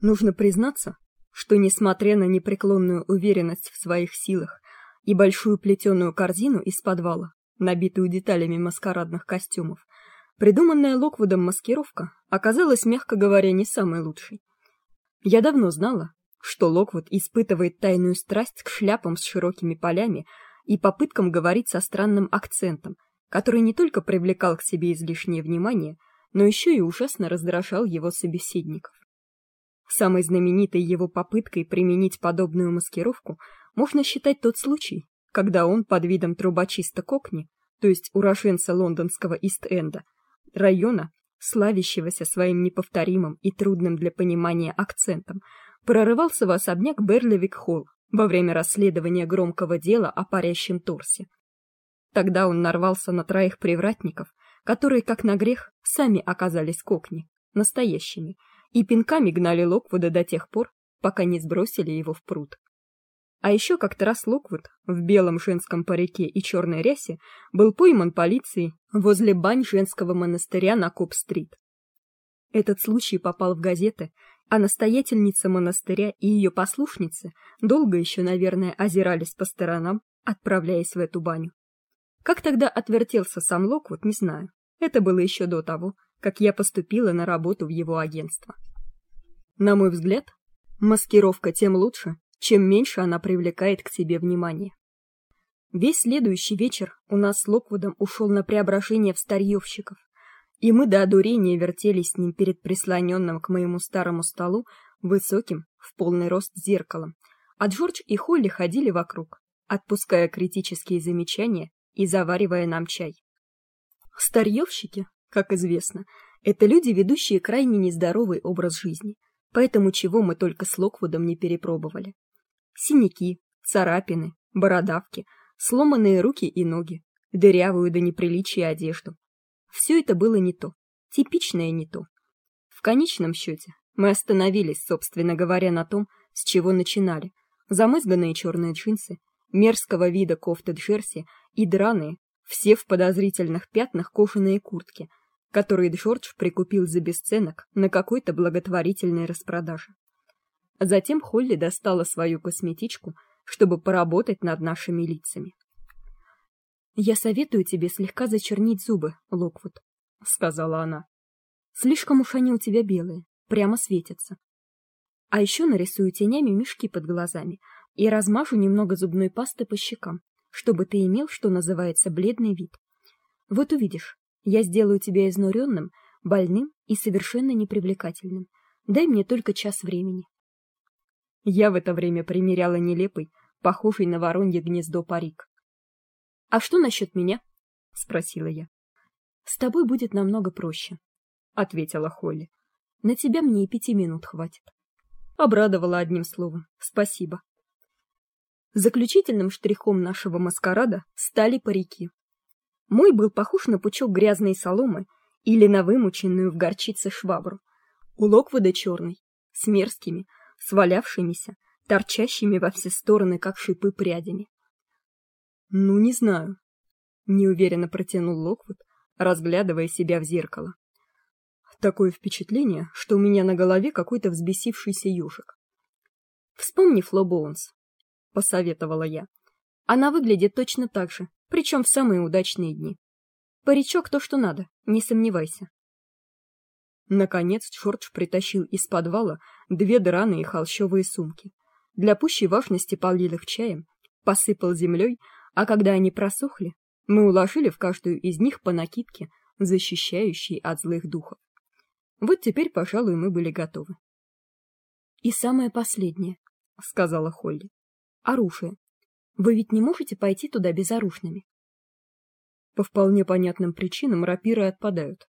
Нужно признаться, что, несмотря на непреклонную уверенность в своих силах и большую плетеную корзину из подвала, набитую деталями маскарадных костюмов, придуманная Локвудом маскировка оказалась, мягко говоря, не самой лучшей. Я давно знала, что Локвуд испытывает тайную страсть к шляпам с широкими полями и попыткам говорить со странным акцентом, который не только привлекал к себе излишнее внимание, но еще и ужасно раздражал его собеседников. Самой знаменитой его попыткой применить подобную маскировку можно считать тот случай, когда он под видом трубочиста Кокни, то есть уроженца лондонского Ист-Энда, района, славящегося своим неповторимым и трудным для понимания акцентом, прорывался в особняк Берлевик-Холл во время расследования громкого дела о парящем торсе. Тогда он нарвался на троих привратников, которые, как на грех, сами оказались кокни, настоящими, и пинками гнали Локвуда до тех пор, пока не сбросили его в пруд. А еще как-то раз Локвуд в белом женском парике и черной рясе был пойман полицией возле бань женского монастыря на Коп-стрит. Этот случай попал в газеты, а настоятельница монастыря и ее послушницы долго еще, наверное, озирались по сторонам, отправляясь в эту баню. Как тогда отвертелся сам Локвуд, не знаю. Это было еще до того, как я поступила на работу в его агентство. На мой взгляд, маскировка тем лучше, чем меньше она привлекает к себе внимание. Весь следующий вечер у нас с Локвудом ушел на преображение в старьевщиков, и мы до одурения вертелись с ним перед прислоненным к моему старому столу высоким, в полный рост зеркалом, а Джордж и Холли ходили вокруг, отпуская критические замечания и заваривая нам чай. Старьевщики, как известно, это люди, ведущие крайне нездоровый образ жизни, поэтому чего мы только с Локвудом не перепробовали. Синяки, царапины, бородавки, сломанные руки и ноги, дырявую до неприличия одежду. Все это было не то, типичное не то. В конечном счете мы остановились, собственно говоря, на том, с чего начинали. Замызганные черные джинсы, мерзкого вида кофты джерси и драные, все в подозрительных пятнах кожаные куртки, которые Джордж прикупил за бесценок на какой-то благотворительной распродаже. Затем Холли достала свою косметичку, чтобы поработать над нашими лицами. Я советую тебе слегка зачернить зубы, Локвуд, сказала она. Слишком уж они у тебя белые, прямо светятся. А еще нарисую тенями мешки под глазами и размажу немного зубной пасты по щекам, чтобы ты имел, что называется, бледный вид. Вот увидишь, я сделаю тебя изнуренным, больным и совершенно непривлекательным. Дай мне только час времени. Я в это время примеряла нелепый, похожий на воронье гнездо парик. А что насчет меня? спросила я. С тобой будет намного проще, ответила Холли. На тебя мне и пяти минут хватит. Обрадовала одним словом. Спасибо. Заключительным штрихом нашего маскарада стали парики. Мой был похож на пучок грязной соломы или на вымоченную в горчице швабру. У Локвуда черный, с мерзкими, свалявшимися, торчащими во все стороны, как шипы прядями. Ну, не знаю, неуверенно протянул Локвуд, разглядывая себя в зеркало. Такое впечатление, что у меня на голове какой-то взбесившийся ежик. Вспомни Фло Боунс, посоветовала я. Она выглядит точно так же, причем в самые удачные дни. Паричок то, что надо, не сомневайся. Наконец Джордж притащил из подвала две драные холщовые сумки. Для пущей важности полил их чаем, посыпал землей, а когда они просохли, мы уложили в каждую из них по накидке, защищающей от злых духов. Вот теперь, пожалуй, мы были готовы. И самое последнее, сказала Холли. Оружие. Вы ведь не можете пойти туда безоружными. По вполне понятным причинам рапиры отпадают,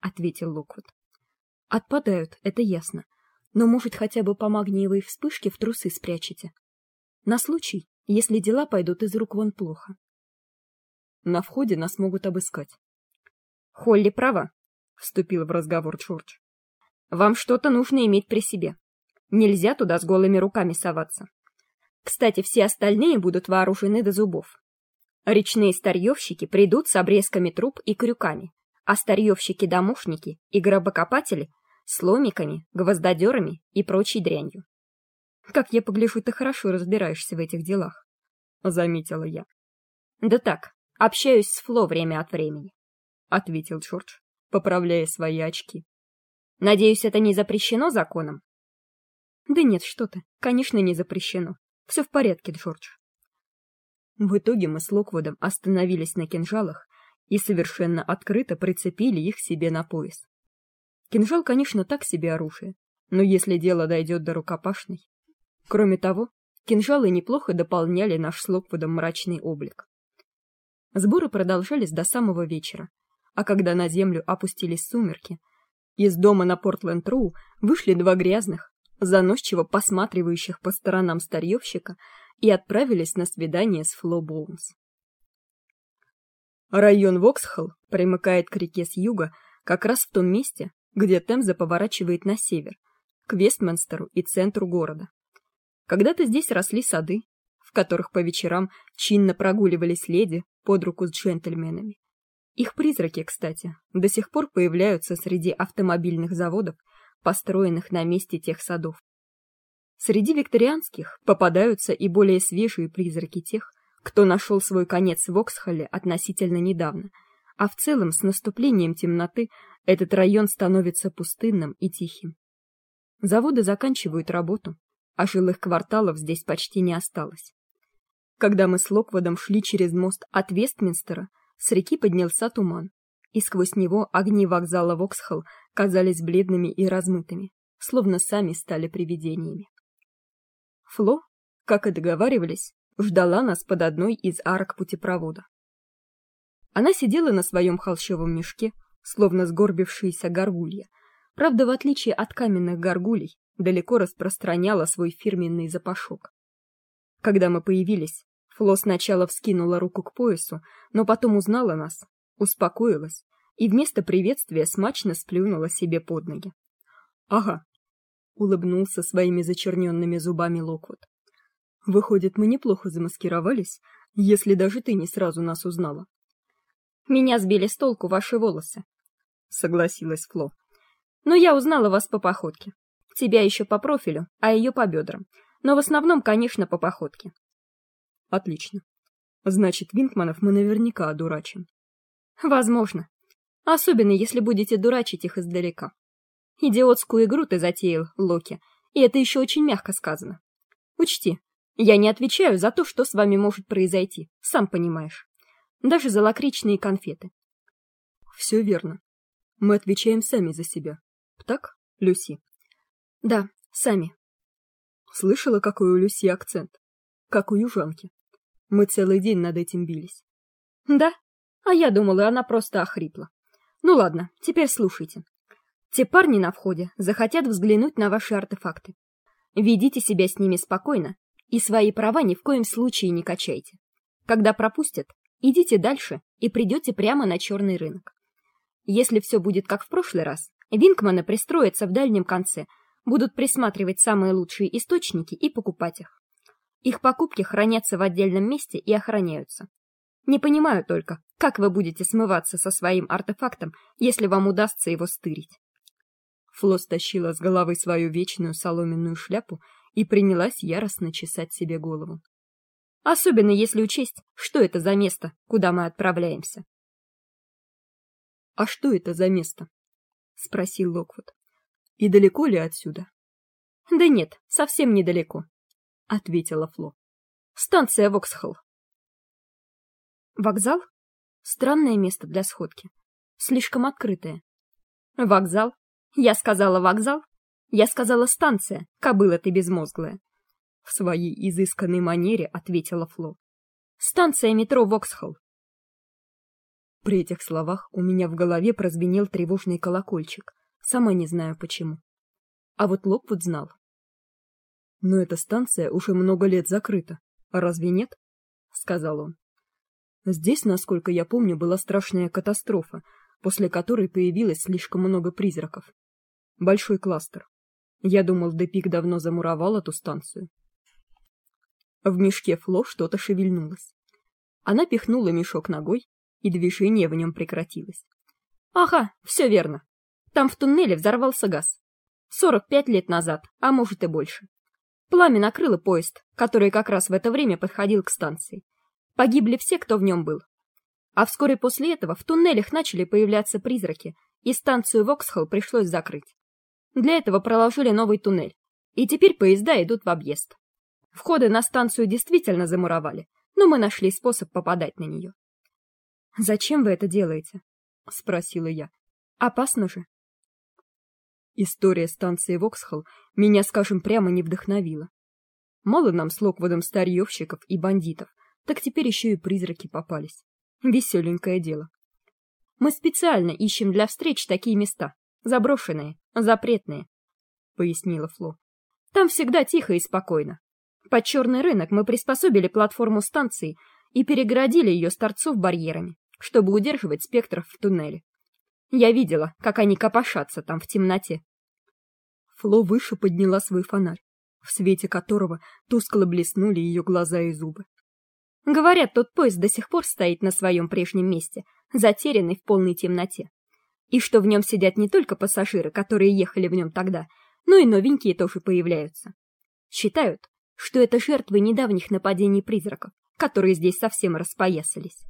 ответил Локвуд. Отпадают, это ясно. Но, может, хотя бы по магниевой вспышке в трусы спрячете. На случай, если дела пойдут из рук вон плохо. На входе нас могут обыскать. Холли права, вступил в разговор Джордж. Вам что-то нужно иметь при себе. Нельзя туда с голыми руками соваться. Кстати, все остальные будут вооружены до зубов. Речные старьевщики придут с обрезками труб и крюками, а старьевщики-домушники и гробокопатели с ломиками, гвоздодерами и прочей дрянью. Как я погляжу, ты хорошо разбираешься в этих делах, заметила я. Да так, общаюсь с Фло время от времени, ответил Джордж, поправляя свои очки. Надеюсь, это не запрещено законом? Да нет, что ты, конечно, не запрещено. Все в порядке, Джордж. В итоге мы с Локвудом остановились на кинжалах и совершенно открыто прицепили их себе на пояс. Кинжал, конечно, так себе оружие, но если дело дойдет до рукопашной... Кроме того, кинжалы неплохо дополняли наш с Локвудом мрачный облик. Сборы продолжались до самого вечера, а когда на землю опустились сумерки, из дома на Портленд-Роу вышли два грязных, заносчиво посматривающих по сторонам старьевщика и отправились на свидание с Фло Боунс. Район Воксхолл примыкает к реке с юга как раз в том месте, где Темза поворачивает на север, к Вестминстеру и центру города. Когда-то здесь росли сады, в которых по вечерам чинно прогуливались леди под руку с джентльменами. Их призраки, кстати, до сих пор появляются среди автомобильных заводов, построенных на месте тех садов. Среди викторианских попадаются и более свежие призраки тех, кто нашел свой конец в Оксхолле относительно недавно, а в целом с наступлением темноты этот район становится пустынным и тихим. Заводы заканчивают работу, а жилых кварталов здесь почти не осталось. Когда мы с Локводом шли через мост от Вестминстера, с реки поднялся туман, и сквозь него огни вокзала Воксхолл казались бледными и размытыми, словно сами стали привидениями. Фло, как и договаривались, ждала нас под одной из арок путепровода. Она сидела на своем холщовом мешке, словно сгорбившаяся горгулья. Правда, в отличие от каменных горгулей, далеко распространяла свой фирменный запашок. Когда мы появились, Фло сначала вскинула руку к поясу, но потом узнала нас, успокоилась и вместо приветствия смачно сплюнула себе под ноги. Ага, улыбнулся своими зачерненными зубами Локвуд. Выходит, мы неплохо замаскировались, если даже ты не сразу нас узнала. Меня сбили с толку ваши волосы, согласилась Фло. Но я узнала вас по походке. Тебя еще по профилю, а ее по бедрам. Но в основном, конечно, по походке. Отлично. Значит, Винкманов мы наверняка одурачим. Возможно. Особенно, если будете дурачить их издалека. Идиотскую игру ты затеял, Локи, и это еще очень мягко сказано. Учти, я не отвечаю за то, что с вами может произойти, сам понимаешь. Даже за лакричные конфеты. Все верно. Мы отвечаем сами за себя. Так, Люси? Да, сами. Слышала, какой у Люси акцент? Как у южанки. Мы целый день над этим бились. Да? А я думала, она просто охрипла. Ну ладно, теперь слушайте. Те парни на входе захотят взглянуть на ваши артефакты. Ведите себя с ними спокойно и свои права ни в коем случае не качайте. Когда пропустят, идите дальше и придете прямо на черный рынок. Если все будет как в прошлый раз, Винкманы пристроятся в дальнем конце, будут присматривать самые лучшие источники и покупать их. Их покупки хранятся в отдельном месте и охраняются. Не понимаю только, как вы будете смываться со своим артефактом, если вам удастся его стырить. Фло стащила с головы свою вечную соломенную шляпу и принялась яростно чесать себе голову. Особенно если учесть, что это за место, куда мы отправляемся. А что это за место? спросил Локвуд. И далеко ли отсюда? Да нет, совсем недалеко, ответила Фло. Станция Воксхолл. Вокзал? Странное место для сходки. Слишком открытое. Вокзал? Я сказала вокзал? Я сказала станция, кобыла ты безмозглая. В своей изысканной манере ответила Фло. Станция метро Воксхолл. При этих словах у меня в голове прозвенел тревожный колокольчик. Сама не знаю почему. А вот Локвуд знал. Но эта станция уже много лет закрыта. А разве нет? сказал он. Здесь, насколько я помню, была страшная катастрофа, после которой появилось слишком много призраков. Большой кластер. Я думал, Депик давно замуровал эту станцию. В мешке Фло что-то шевельнулось. Она пихнула мешок ногой, и движение в нем прекратилось. Ага, все верно. Там в туннеле взорвался газ. 45 лет назад, а может и больше. Пламя накрыло поезд, который как раз в это время подходил к станции. Погибли все, кто в нем был. А вскоре после этого в туннелях начали появляться призраки, и станцию Воксхолл пришлось закрыть. Для этого проложили новый туннель, и теперь поезда идут в объезд. Входы на станцию действительно замуровали, но мы нашли способ попадать на нее. «Зачем вы это делаете?» — спросила я. «Опасно же». История станции Воксхолл меня, скажем прямо, не вдохновила. Мало нам с Локводом старьевщиков и бандитов, так теперь еще и призраки попались. Веселенькое дело. Мы специально ищем для встреч такие места. Заброшенные, запретные, — пояснила Фло. Там всегда тихо и спокойно. Под черный рынок мы приспособили платформу станции и перегородили ее с торцов барьерами, чтобы удерживать спектров в туннеле. Я видела, как они копошатся там в темноте. Фло выше подняла свой фонарь, в свете которого тускло блеснули ее глаза и зубы. Говорят, тот поезд до сих пор стоит на своем прежнем месте, затерянный в полной темноте. И что в нем сидят не только пассажиры, которые ехали в нем тогда, но и новенькие тоже появляются. Считают, что это жертвы недавних нападений призраков, которые здесь совсем распоясались.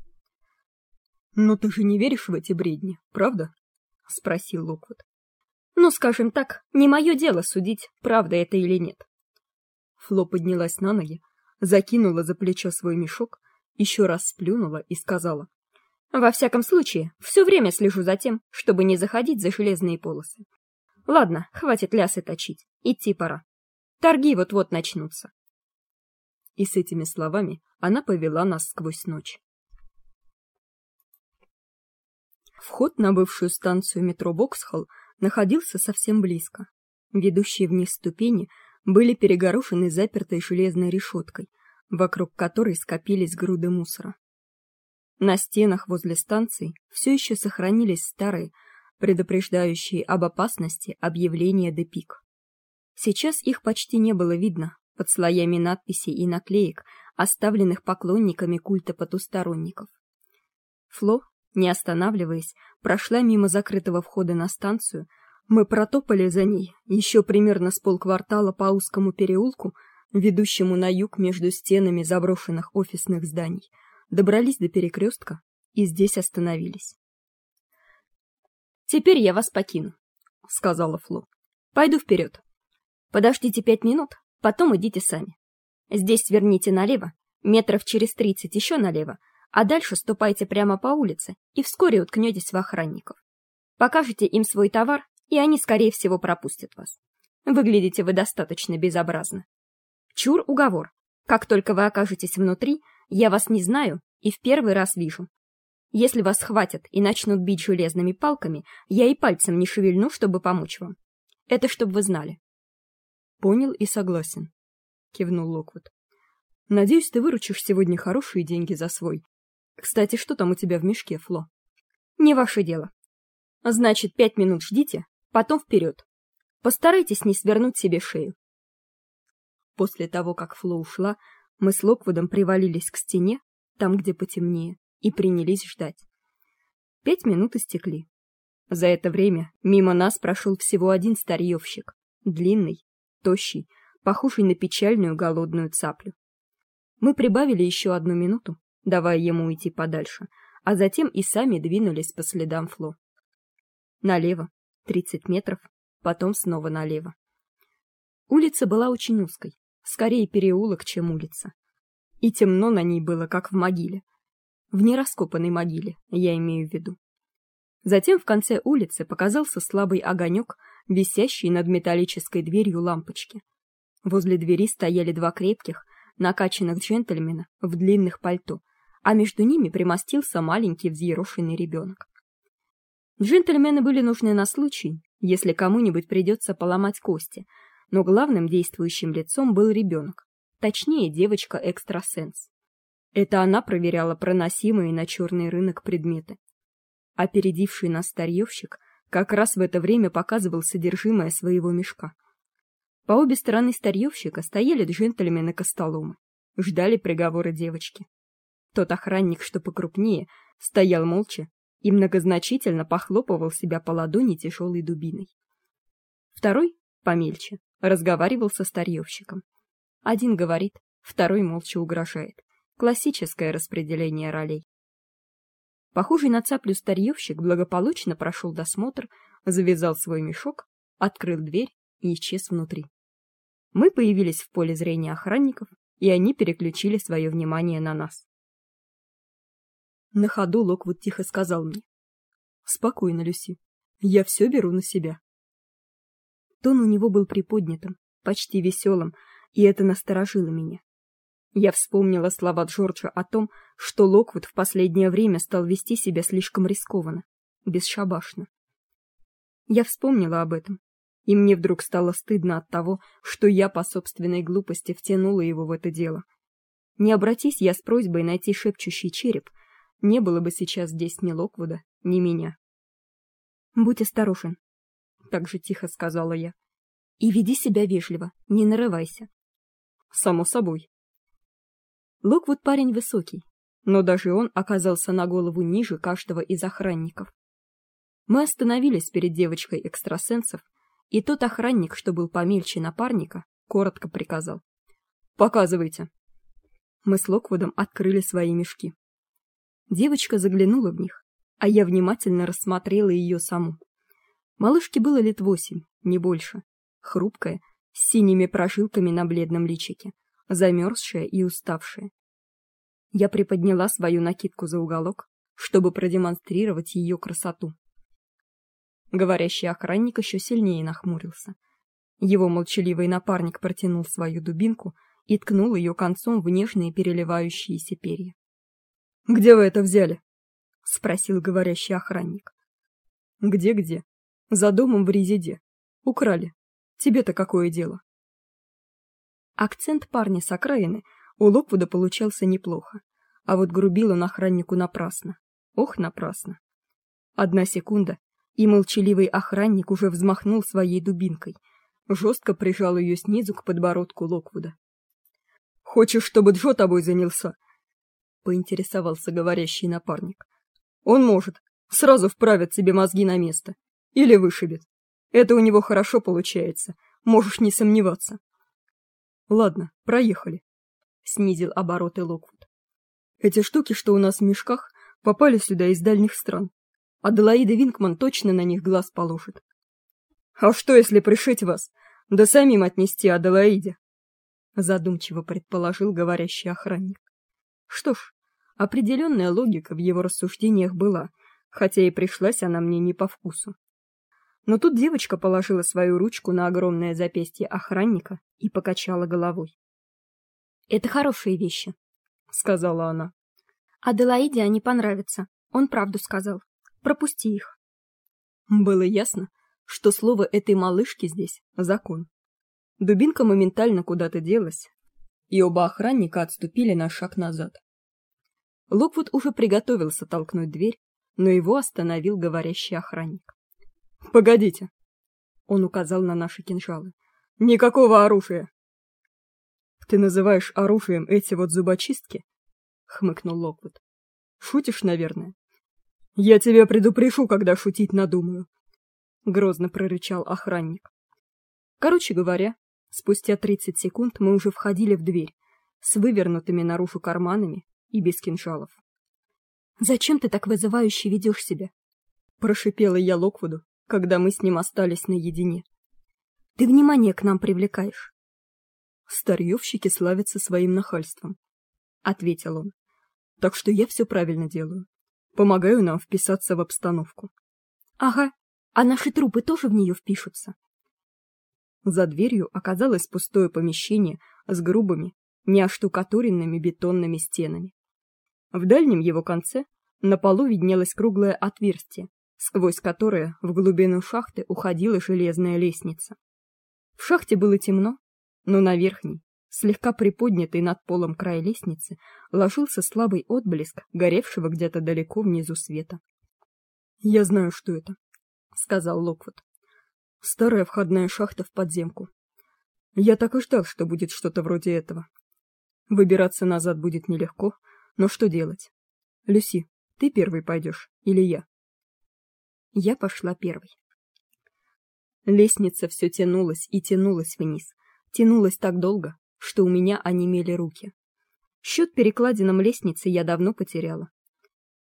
«Но ты же не веришь в эти бредни, правда?» — спросил Локвуд. «Ну, скажем так, не мое дело судить, правда это или нет». Фло поднялась на ноги, закинула за плечо свой мешок, еще раз сплюнула и сказала. «Во всяком случае, все время слежу за тем, чтобы не заходить за железные полосы. Ладно, хватит лясы точить, идти пора. Торги вот-вот начнутся». И с этими словами она повела нас сквозь ночь. Вход на бывшую станцию метро Боксхолл находился совсем близко. Ведущие вниз ступени были перегорожены запертой железной решеткой, вокруг которой скопились груды мусора. На стенах возле станции все еще сохранились старые, предупреждающие об опасности объявления Депик. Сейчас их почти не было видно под слоями надписей и наклеек, оставленных поклонниками культа потусторонников. Фло не останавливаясь, прошла мимо закрытого входа на станцию. Мы протопали за ней еще примерно с полквартала по узкому переулку, ведущему на юг между стенами заброшенных офисных зданий, добрались до перекрестка и здесь остановились. «Теперь я вас покину», — сказала Фло. «Пойду вперед. Подождите пять минут, потом идите сами. Здесь сверните налево, метров через тридцать еще налево, а дальше ступайте прямо по улице и вскоре уткнетесь в охранников. Покажите им свой товар, и они, скорее всего, пропустят вас. Выглядите вы достаточно безобразно. Чур уговор. Как только вы окажетесь внутри, я вас не знаю и в первый раз вижу. Если вас схватят и начнут бить железными палками, я и пальцем не шевельну, чтобы помочь вам. Это чтобы вы знали. Понял и согласен, кивнул Локвуд. Надеюсь, ты выручишь сегодня хорошие деньги за свой кстати, что там у тебя в мешке, Фло? Не ваше дело. Значит, пять минут ждите, потом вперед. Постарайтесь не свернуть себе шею. После того, как Фло ушла, мы с Локвудом привалились к стене, там, где потемнее, и принялись ждать. Пять минут истекли. За это время мимо нас прошел всего один старьевщик, длинный, тощий, похожий на печальную голодную цаплю. Мы прибавили еще одну минуту, давая ему уйти подальше, а затем и сами двинулись по следам Фло. Налево, тридцать метров, потом снова налево. Улица была очень узкой, скорее переулок, чем улица. И темно на ней было, как в могиле. В нераскопанной могиле, я имею в виду. Затем в конце улицы показался слабый огонек, висящий над металлической дверью лампочки. Возле двери стояли два крепких, накачанных джентльмена в длинных пальто, а между ними примостился маленький взъерошенный ребенок. Джентльмены были нужны на случай, если кому-нибудь придется поломать кости, но главным действующим лицом был ребенок, точнее девочка-экстрасенс. Это она проверяла проносимые на черный рынок предметы. Опередивший нас старьевщик как раз в это время показывал содержимое своего мешка. По обе стороны старьевщика стояли джентльмены-костоломы, ждали приговора девочки. Тот охранник, что покрупнее, стоял молча и многозначительно похлопывал себя по ладони тяжелой дубиной. Второй, помельче, разговаривал со старьевщиком. Один говорит, второй молча угрожает. Классическое распределение ролей. Похожий на цаплю старьевщик благополучно прошел досмотр, завязал свой мешок, открыл дверь и исчез внутри. Мы появились в поле зрения охранников, и они переключили свое внимание на нас. На ходу Локвуд тихо сказал мне: "Спокойно, Люси. Я все беру на себя". Тон у него был приподнятым, почти веселым, и это насторожило меня. Я вспомнила слова Джорджа о том, что Локвуд в последнее время стал вести себя слишком рискованно, бесшабашно. Я вспомнила об этом, и мне вдруг стало стыдно от того, что я по собственной глупости втянула его в это дело. Не обратись я с просьбой найти шепчущий череп, не было бы сейчас здесь ни Локвуда, ни меня. Будь осторожен, так же тихо сказала я. И веди себя вежливо, не нарывайся. Само собой. Локвуд парень высокий, но даже он оказался на голову ниже каждого из охранников. Мы остановились перед девочкой экстрасенсов, и тот охранник, что был помельче напарника, коротко приказал: "Показывайте". Мы с Локвудом открыли свои мешки. Девочка заглянула в них, а я внимательно рассмотрела ее саму. Малышке было лет восемь, не больше. Хрупкая, с синими прожилками на бледном личике, замерзшая и уставшая. Я приподняла свою накидку за уголок, чтобы продемонстрировать ее красоту. Говорящий охранник еще сильнее нахмурился. Его молчаливый напарник протянул свою дубинку и ткнул ее концом в нежные переливающиеся перья. Где вы это взяли? спросил говорящий охранник. Где где? За домом в резиде. Украли. Тебе-то какое дело? Акцент парня с окраины у Локвуда получался неплохо, а вот грубил он охраннику напрасно. Ох, напрасно. Одна секунда, и молчаливый охранник уже взмахнул своей дубинкой, жестко прижал ее снизу к подбородку Локвуда. Хочешь, чтобы Джо тобой занялся? Поинтересовался говорящий напарник. Он может сразу вправит себе мозги на место или вышибет. Это у него хорошо получается, можешь не сомневаться. Ладно, проехали, снизил обороты Локвуд. Эти штуки, что у нас в мешках, попали сюда из дальних стран. Аделаида Винкман точно на них глаз положит. А что, если пришить вас, да самим отнести Аделаиде? задумчиво предположил говорящий охранник. Что ж, Определенная логика в его рассуждениях была, хотя и пришлась она мне не по вкусу. Но тут девочка положила свою ручку на огромное запястье охранника и покачала головой. Это хорошие вещи, сказала она. Аделаиде они понравятся. Он правду сказал. Пропусти их. Было ясно, что слово этой малышки здесь закон. Дубинка моментально куда-то делась, и оба охранника отступили на шаг назад. Локвуд уже приготовился толкнуть дверь, но его остановил говорящий охранник. Погодите. Он указал на наши кинжалы. Никакого оружия. Ты называешь оружием эти вот зубочистки? хмыкнул Локвуд. Шутишь, наверное. Я тебя предупрежу, когда шутить надумаю, грозно прорычал охранник. Короче говоря, спустя 30 секунд мы уже входили в дверь с вывернутыми наружу карманами и без кинжалов. Зачем ты так вызывающе ведешь себя? прошипела я Локвуду, когда мы с ним остались наедине. Ты внимание к нам привлекаешь. Старьевщики славятся своим нахальством, ответил он. Так что я все правильно делаю. Помогаю нам вписаться в обстановку. Ага, а наши трупы тоже в нее впишутся. За дверью оказалось пустое помещение с грубыми, неоштукатуренными бетонными стенами. В дальнем его конце на полу виднелось круглое отверстие, сквозь которое в глубину шахты уходила железная лестница. В шахте было темно, но на верхней, слегка приподнятый над полом край лестницы, ложился слабый отблеск горевшего где-то далеко внизу света. "Я знаю, что это", сказал Локвуд. "Старая входная шахта в подземку. Я так и ждал, что будет что-то вроде этого. Выбираться назад будет нелегко, но что делать? Люси, Ты первый пойдешь или я? Я пошла первой. Лестница все тянулась и тянулась вниз, тянулась так долго, что у меня онемели руки. Счет перекладинам лестницы я давно потеряла.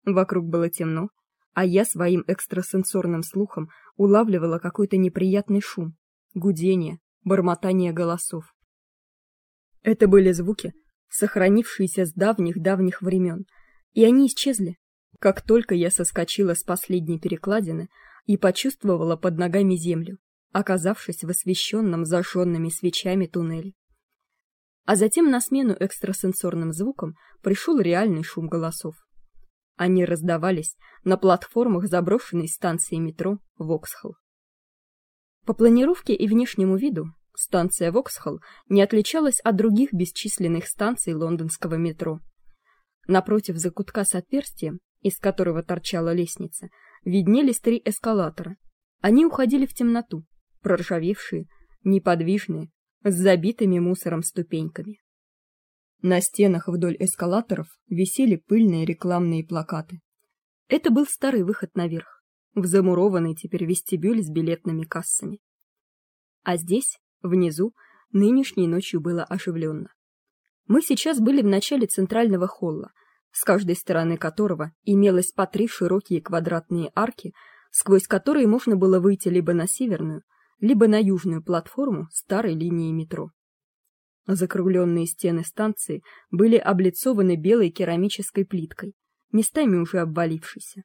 Вокруг было темно, а я своим экстрасенсорным слухом улавливала какой-то неприятный шум, гудение, бормотание голосов. Это были звуки, сохранившиеся с давних-давних времен, и они исчезли, как только я соскочила с последней перекладины и почувствовала под ногами землю, оказавшись в освещенном зажженными свечами туннеле. А затем на смену экстрасенсорным звукам пришел реальный шум голосов. Они раздавались на платформах заброшенной станции метро Воксхолл. По планировке и внешнему виду станция Воксхолл не отличалась от других бесчисленных станций лондонского метро. Напротив закутка с отверстием, из которого торчала лестница, виднелись три эскалатора. Они уходили в темноту, проржавевшие, неподвижные, с забитыми мусором ступеньками. На стенах вдоль эскалаторов висели пыльные рекламные плакаты. Это был старый выход наверх, в замурованный теперь вестибюль с билетными кассами. А здесь, внизу, нынешней ночью было оживленно. Мы сейчас были в начале центрального холла, с каждой стороны которого имелось по три широкие квадратные арки, сквозь которые можно было выйти либо на северную, либо на южную платформу старой линии метро. Закругленные стены станции были облицованы белой керамической плиткой, местами уже обвалившейся.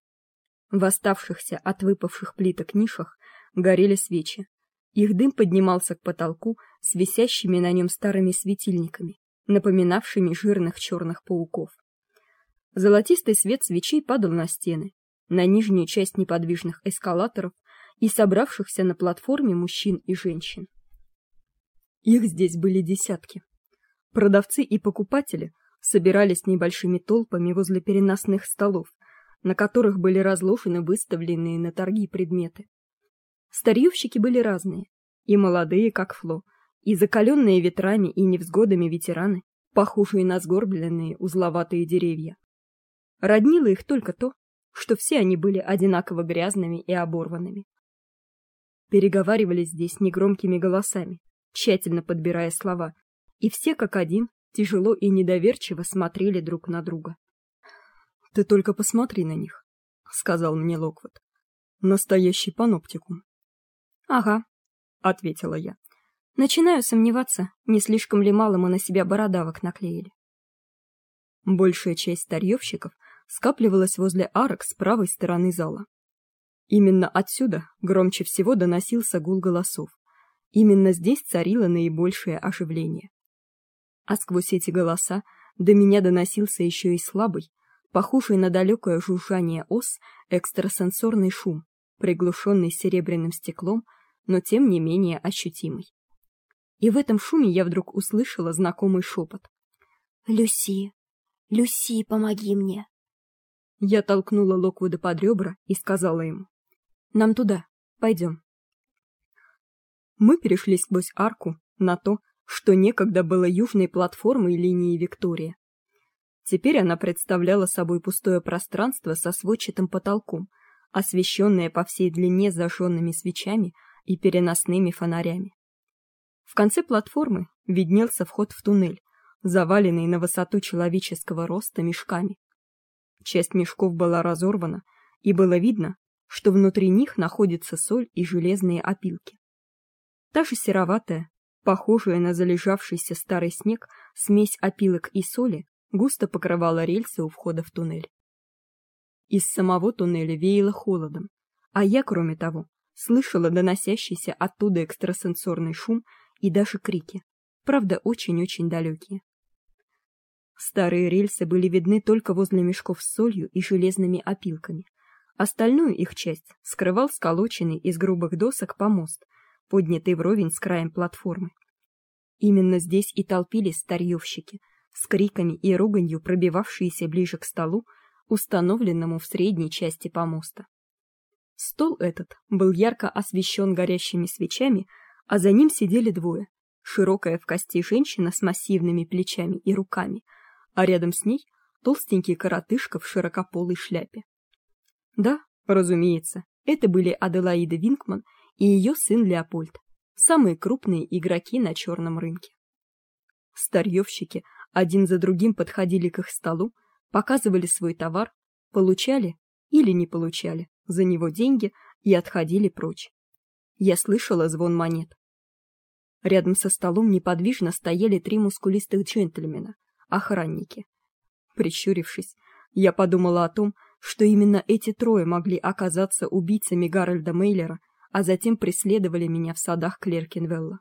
В оставшихся от выпавших плиток нишах горели свечи. Их дым поднимался к потолку с висящими на нем старыми светильниками, напоминавшими жирных черных пауков. Золотистый свет свечей падал на стены, на нижнюю часть неподвижных эскалаторов и собравшихся на платформе мужчин и женщин. Их здесь были десятки. Продавцы и покупатели собирались небольшими толпами возле переносных столов, на которых были разложены выставленные на торги предметы. Старьевщики были разные, и молодые, как Фло, и закаленные ветрами и невзгодами ветераны, похожие на сгорбленные узловатые деревья. Роднило их только то, что все они были одинаково грязными и оборванными переговаривались здесь негромкими голосами, тщательно подбирая слова, и все как один тяжело и недоверчиво смотрели друг на друга. Ты только посмотри на них, сказал мне Локвуд. Настоящий паноптикум. Ага, ответила я. Начинаю сомневаться, не слишком ли мало мы на себя бородавок наклеили. Большая часть старьевщиков скапливалась возле арок с правой стороны зала. Именно отсюда громче всего доносился гул голосов. Именно здесь царило наибольшее оживление. А сквозь эти голоса до меня доносился еще и слабый, похожий на далекое жужжание ос, экстрасенсорный шум, приглушенный серебряным стеклом, но тем не менее ощутимый. И в этом шуме я вдруг услышала знакомый шепот. «Люси! Люси, помоги мне!» Я толкнула Локвуда под ребра и сказала ему. Нам туда. Пойдем. Мы перешли сквозь арку на то, что некогда было южной платформой линии Виктория. Теперь она представляла собой пустое пространство со сводчатым потолком, освещенное по всей длине зажженными свечами и переносными фонарями. В конце платформы виднелся вход в туннель, заваленный на высоту человеческого роста мешками. Часть мешков была разорвана, и было видно, что внутри них находится соль и железные опилки. Та же сероватая, похожая на залежавшийся старый снег, смесь опилок и соли густо покрывала рельсы у входа в туннель. Из самого туннеля веяло холодом, а я, кроме того, слышала доносящийся оттуда экстрасенсорный шум и даже крики, правда, очень-очень далекие. Старые рельсы были видны только возле мешков с солью и железными опилками, Остальную их часть скрывал сколоченный из грубых досок помост, поднятый вровень с краем платформы. Именно здесь и толпились старьевщики, с криками и руганью пробивавшиеся ближе к столу, установленному в средней части помоста. Стол этот был ярко освещен горящими свечами, а за ним сидели двое: широкая в кости женщина с массивными плечами и руками, а рядом с ней толстенький коротышка в широкополой шляпе. Да, разумеется, это были Аделаида Винкман и ее сын Леопольд, самые крупные игроки на черном рынке. Старьевщики один за другим подходили к их столу, показывали свой товар, получали или не получали за него деньги и отходили прочь. Я слышала звон монет. Рядом со столом неподвижно стояли три мускулистых джентльмена, охранники. Прищурившись, я подумала о том, что именно эти трое могли оказаться убийцами Гарольда Мейлера, а затем преследовали меня в садах Клеркинвелла.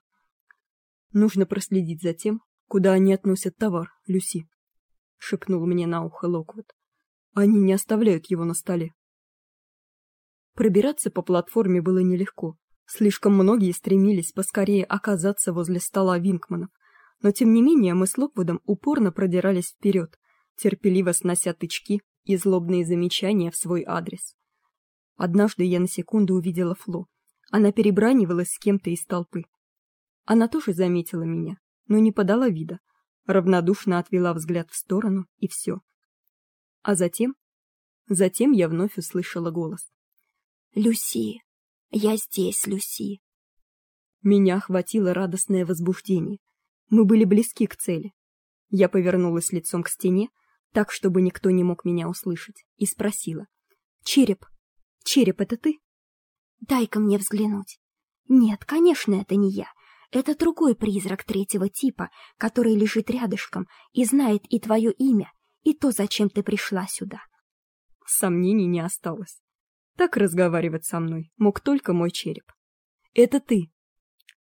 Нужно проследить за тем, куда они относят товар, Люси, шепнул мне на ухо Локвуд. Они не оставляют его на столе. Пробираться по платформе было нелегко. Слишком многие стремились поскорее оказаться возле стола Винкманов, но тем не менее мы с Локвудом упорно продирались вперед, терпеливо снося тычки и злобные замечания в свой адрес. Однажды я на секунду увидела Фло. Она перебранивалась с кем-то из толпы. Она тоже заметила меня, но не подала вида, равнодушно отвела взгляд в сторону и все. А затем, затем я вновь услышала голос. Люси, я здесь, Люси. Меня охватило радостное возбуждение. Мы были близки к цели. Я повернулась лицом к стене, так чтобы никто не мог меня услышать, и спросила: "Череп, череп, это ты?" "Дай-ка мне взглянуть". "Нет, конечно, это не я. Это другой призрак третьего типа, который лежит рядышком и знает и твое имя, и то, зачем ты пришла сюда". Сомнений не осталось. Так разговаривать со мной мог только мой череп. Это ты.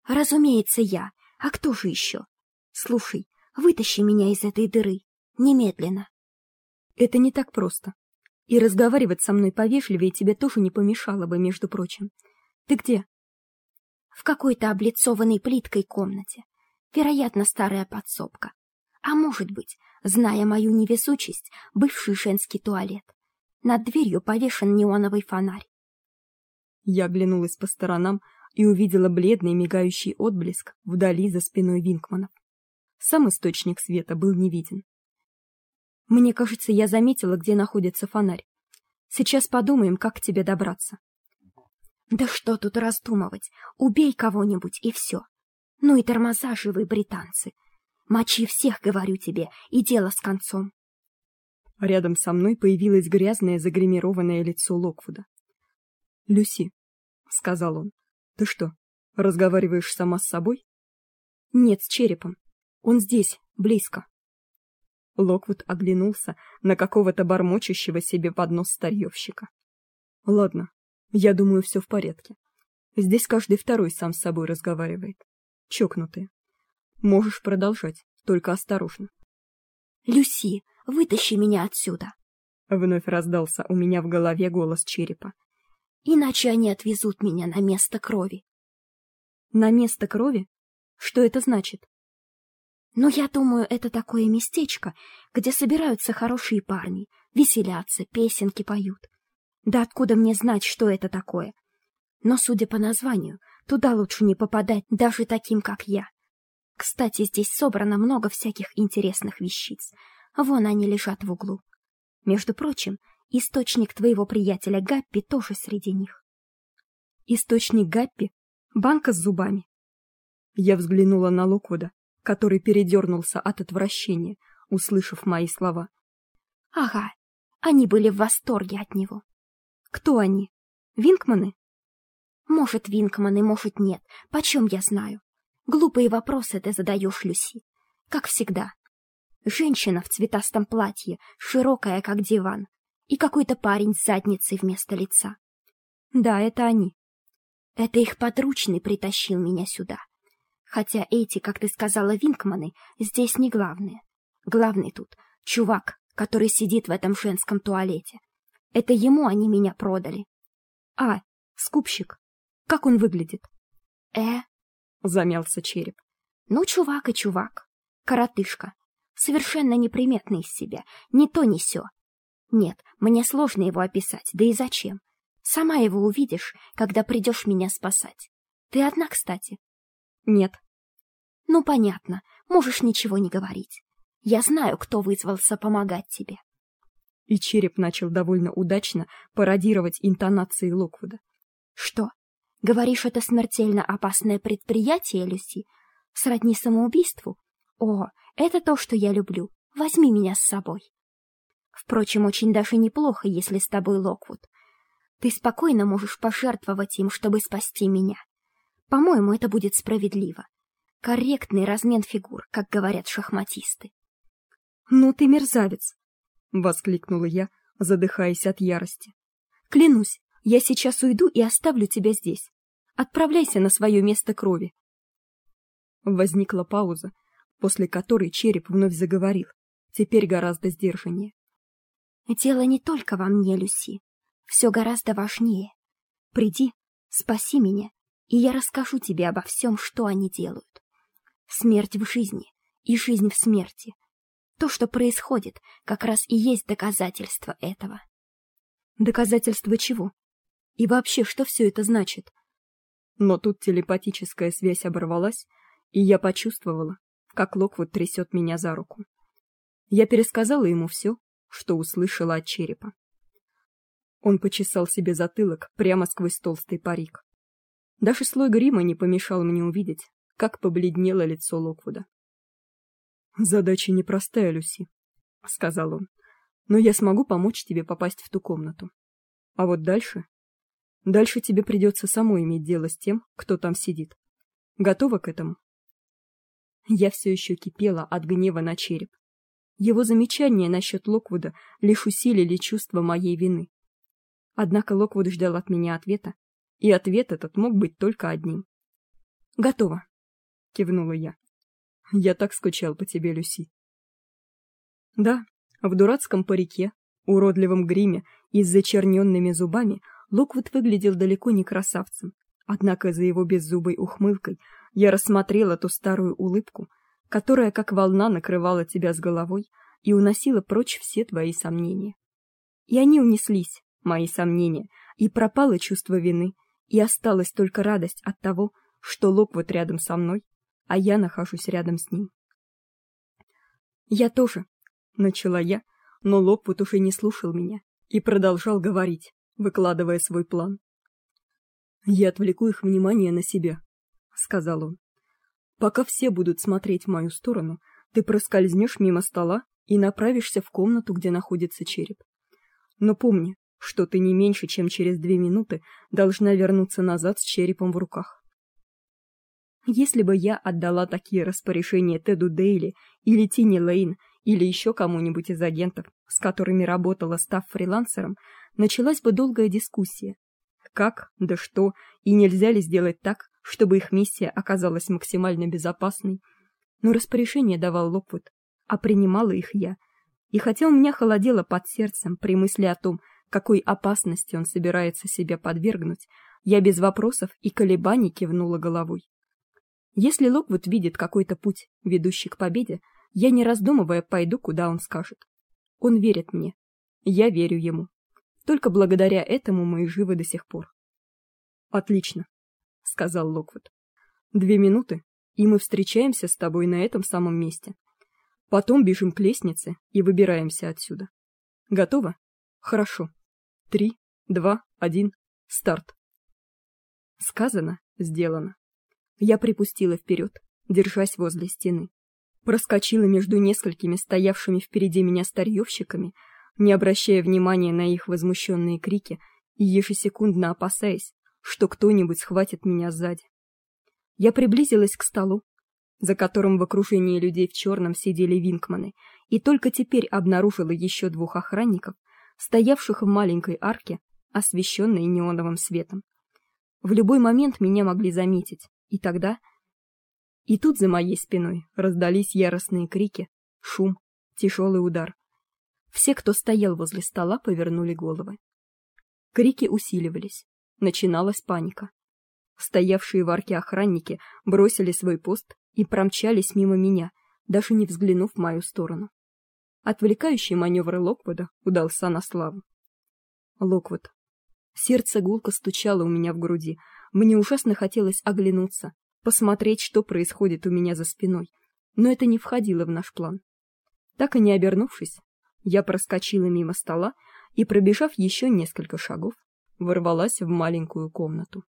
Разумеется, я. А кто же еще? Слушай, вытащи меня из этой дыры немедленно. Это не так просто. И разговаривать со мной повежливее тебе тоже не помешало бы, между прочим. Ты где? В какой-то облицованной плиткой комнате. Вероятно, старая подсобка. А может быть, зная мою невезучесть, бывший женский туалет. Над дверью повешен неоновый фонарь. Я оглянулась по сторонам и увидела бледный мигающий отблеск вдали за спиной Винкманов. Сам источник света был не виден. Мне кажется, я заметила, где находится фонарь. Сейчас подумаем, как к тебе добраться. Да что тут раздумывать? Убей кого-нибудь и все. Ну и тормоза живые британцы. Мочи всех, говорю тебе, и дело с концом. Рядом со мной появилось грязное загримированное лицо Локвуда. "Люси", сказал он. "Ты что, разговариваешь сама с собой?" "Нет, с черепом. Он здесь, близко". Локвуд оглянулся на какого-то бормочущего себе под нос старьевщика. Ладно, я думаю, все в порядке. Здесь каждый второй сам с собой разговаривает. Чокнутые. Можешь продолжать, только осторожно. Люси, Вытащи меня отсюда. Вновь раздался у меня в голове голос черепа. Иначе они отвезут меня на место крови. На место крови? Что это значит? Ну, я думаю, это такое местечко, где собираются хорошие парни, веселятся, песенки поют. Да откуда мне знать, что это такое? Но, судя по названию, туда лучше не попадать даже таким, как я. Кстати, здесь собрано много всяких интересных вещиц. Вон они лежат в углу. Между прочим, источник твоего приятеля Гаппи тоже среди них. Источник Гаппи банка с зубами. Я взглянула на Локвуда, который передернулся от отвращения, услышав мои слова. Ага, они были в восторге от него. Кто они? Винкманы? Может, Винкманы, может, нет. Почем я знаю? Глупые вопросы ты задаешь, Люси. Как всегда. Женщина в цветастом платье, широкая, как диван, и какой-то парень с задницей вместо лица. Да, это они. Это их подручный притащил меня сюда. Хотя эти, как ты сказала, Винкманы, здесь не главные. Главный тут чувак, который сидит в этом женском туалете. Это ему они меня продали. А, скупщик. Как он выглядит? Э, замялся череп. Ну, чувак и чувак. Коротышка совершенно неприметный из себя, ни то ни сё. Нет, мне сложно его описать, да и зачем? Сама его увидишь, когда придешь меня спасать. Ты одна, кстати? Нет. Ну, понятно, можешь ничего не говорить. Я знаю, кто вызвался помогать тебе. И череп начал довольно удачно пародировать интонации Локвуда. Что? Говоришь, это смертельно опасное предприятие, Люси? Сродни самоубийству? О, это то, что я люблю. Возьми меня с собой. Впрочем, очень даже неплохо, если с тобой Локвуд. Ты спокойно можешь пожертвовать им, чтобы спасти меня. По-моему, это будет справедливо. Корректный размен фигур, как говорят шахматисты. «Ну ты мерзавец!» — воскликнула я, задыхаясь от ярости. «Клянусь, я сейчас уйду и оставлю тебя здесь. Отправляйся на свое место крови». Возникла пауза, после которой череп вновь заговорил, теперь гораздо сдержаннее. «Дело не только во мне, Люси. Все гораздо важнее. Приди, спаси меня, и я расскажу тебе обо всем, что они делают. Смерть в жизни и жизнь в смерти — то, что происходит, как раз и есть доказательство этого. Доказательство чего? И вообще, что все это значит? Но тут телепатическая связь оборвалась, и я почувствовала, как Локвуд трясет меня за руку. Я пересказала ему все, что услышала от черепа. Он почесал себе затылок прямо сквозь толстый парик. Даже слой грима не помешал мне увидеть, как побледнело лицо Локвуда. Задача непростая, Люси, сказал он. Но я смогу помочь тебе попасть в ту комнату. А вот дальше, дальше тебе придется самой иметь дело с тем, кто там сидит. Готова к этому? Я все еще кипела от гнева на череп. Его замечания насчет Локвуда лишь усилили чувство моей вины. Однако Локвуд ждал от меня ответа, и ответ этот мог быть только одним. "Готово", кивнула я. Я так скучал по тебе, Люси. Да, в дурацком парике, уродливом гриме и с зачерненными зубами Локвуд выглядел далеко не красавцем. Однако за его беззубой ухмылкой я рассмотрела ту старую улыбку, которая как волна накрывала тебя с головой и уносила прочь все твои сомнения. И они унеслись, мои сомнения, и пропало чувство вины, и осталась только радость от того, что Локвуд рядом со мной а я нахожусь рядом с ним. Я тоже, начала я, но Локвуд уже не слушал меня и продолжал говорить, выкладывая свой план. Я отвлеку их внимание на себя, сказал он. Пока все будут смотреть в мою сторону, ты проскользнешь мимо стола и направишься в комнату, где находится череп. Но помни, что ты не меньше, чем через две минуты должна вернуться назад с черепом в руках. Если бы я отдала такие распоряжения Теду Дейли или Тине Лейн или еще кому-нибудь из агентов, с которыми работала, став фрилансером, началась бы долгая дискуссия. Как, да что, и нельзя ли сделать так, чтобы их миссия оказалась максимально безопасной? Но распоряжение давал Локвуд, а принимала их я. И хотя у меня холодело под сердцем при мысли о том, какой опасности он собирается себя подвергнуть, я без вопросов и колебаний кивнула головой. Если Локвуд видит какой-то путь, ведущий к победе, я не раздумывая пойду, куда он скажет. Он верит мне. Я верю ему. Только благодаря этому мы и живы до сих пор. Отлично, сказал Локвуд. Две минуты, и мы встречаемся с тобой на этом самом месте. Потом бежим к лестнице и выбираемся отсюда. Готово? Хорошо. Три, два, один, старт. Сказано, сделано. Я припустила вперед, держась возле стены. Проскочила между несколькими стоявшими впереди меня старьевщиками, не обращая внимания на их возмущенные крики и ежесекундно опасаясь, что кто-нибудь схватит меня сзади. Я приблизилась к столу, за которым в окружении людей в черном сидели винкманы, и только теперь обнаружила еще двух охранников, стоявших в маленькой арке, освещенной неоновым светом. В любой момент меня могли заметить, и тогда... И тут за моей спиной раздались яростные крики, шум, тяжелый удар. Все, кто стоял возле стола, повернули головы. Крики усиливались. Начиналась паника. Стоявшие в арке охранники бросили свой пост и промчались мимо меня, даже не взглянув в мою сторону. Отвлекающий маневр Локвуда удался на славу. Локвуд. Сердце гулко стучало у меня в груди, мне ужасно хотелось оглянуться, посмотреть, что происходит у меня за спиной, но это не входило в наш план. Так и не обернувшись, я проскочила мимо стола и, пробежав еще несколько шагов, ворвалась в маленькую комнату.